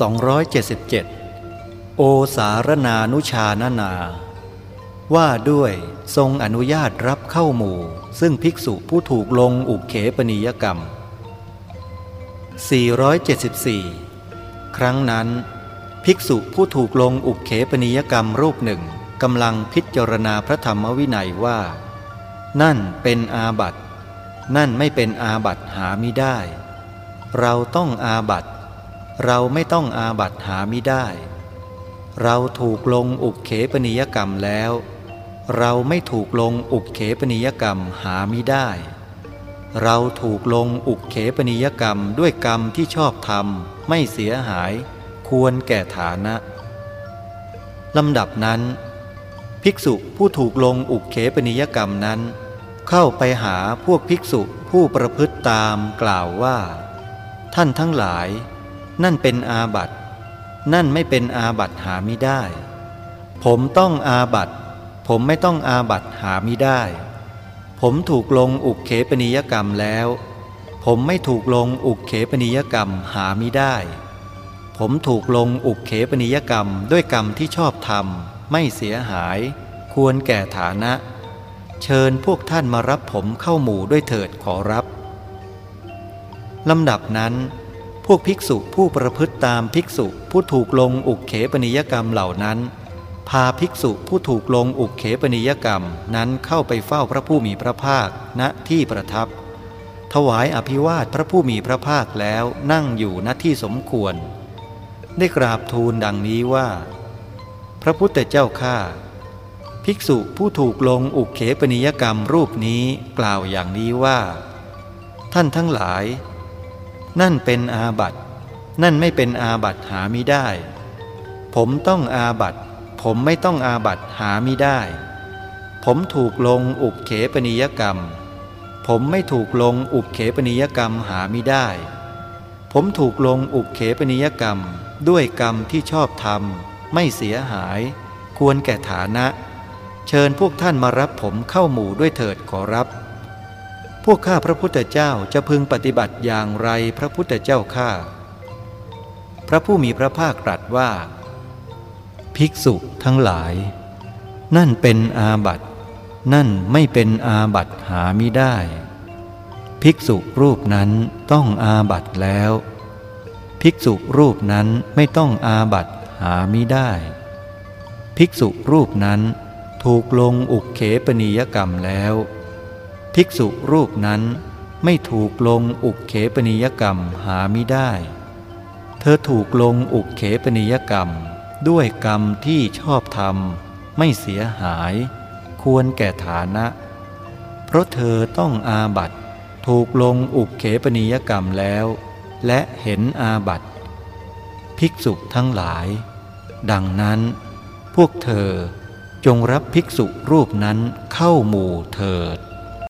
277 โอสารนานุชานานา ว่าด้วยทรงอนุญาตรับเข้าหมู่ ซึ่งภิกษุผู้ถูกลงอุกเขปนิยกรรม 474 ครั้งนั้น ภิกษุผู้ถูกลงอุกเขปนิยกรรมรูปหนึ่งกำลังพิจารณาพระธรรมวินัยว่า นั่นเป็นอาบัตนั่นไม่เป็นอาบัตหาไมิได้ เราต้องอาบัต เราไม่ต้องอาบัตหามิได้ เราถูกลงอุกเขปนิยกรรมแล้ว เราไม่ถูกลงอุกเขปนิยกรรมหามิได้ เราถูกลงอุกเขปนิยกรรมด้วยกรรมที่ชอบธรรมไม่เสียหาย ควรแก่ฐานะลำดับนั้น ภิกษุผู้ถูกลงอุกเขปนิยกรรมนั้น เข้าไปหาพวกภิกษุผู้ประพฤติตามกล่าวว่า ท่านทั้งหลาย นั่นเป็นอาบัตนั่นไม่เป็นอาบัตหาไม่ได้ ผมต้องอาบัตผมไม่ต้องอาบัตหาไม่ได้ ผมถูกลงอุกเขปนิยกรรมแล้ว ผมไม่ถูกลงอุกเขปนิยกรรมหาไม่ได้ ผมถูกลงอุกเขปนิยกรรมด้วยกรรมที่ชอบธรรมไม่เสียหาย ควรแก่ฐานะ เชิญพวกท่านมารับผมเข้าหมู่ด้วยเถิดขอรับลำดับนั้น พวกภิกษุผู้ประพฤติตามภิกษุผู้ถูกลงอุกเขปนิยกรรมเหล่านั้น พาภิกษุผู้ถูกลงอุกเขปนิยกรรมนั้นเข้าไปเฝ้าพระผู้มีพระภาคณที่ประทับ ถวายอภิวาทพระผู้มีพระภาคแล้วนั่งอยู่ณที่สมควร ได้กราบทูลดังนี้ว่า พระพุทธเจ้าข้าภิกษุผู้ถูกลงอุกเขปนิยกรรมรูปนี้กล่าวอย่างนี้ว่า ท่านทั้งหลาย นั่นเป็นอาบัตนั่นไม่เป็นอาบัตหามิได้ ผมต้องอาบัตผมไม่ต้องอาบัตหามิได้ ผมถูกลงอุกเขปนิยกรรม ผมไม่ถูกลงอุกเขปนิยกรรมหามิได้ ผมถูกลงอุกเขปนิยกรรม ด้วยกรรมที่ชอบธรรมไม่เสียหาย ควรแก่ฐานะ เชิญพวกท่านมารับผมเข้าหมู่ด้วยเถิดขอรับ พวกข้าพระพุทธเจ้าจะพึงปฏิบัติอย่างไรพระพุทธเจ้าข้า พระผู้มีพระภาคตรัสว่า ภิกษุทั้งหลาย นั่นเป็นอาบัตนั่นไม่เป็นอาบัตหามิได้ ภิกษุรูปนั้นต้องอาบัตแล้ว ภิกษุรูปนั้นไม่ต้องอาบัตหามิได้ ภิกษุรูปนั้นถูกลงอุกเขปนิยกรรมแล้ว ภิกษุรูปนั้นไม่ถูกลงอุกเขปนิยกรรมหาไม่ได้ เธอถูกลงอุกเขปนิยกรรม ด้วยกรรมที่ชอบธรรมไม่เสียหาย ควรแก่ฐานะ เพราะเธอต้องอาบัตถูกลงอุกเขปนิยกรรมแล้ว และเห็นอาบัตภิกษุทั้งหลาย ดังนั้น พวกเธอจงรับภิกษุรูปนั้นเข้าหมู่เถิด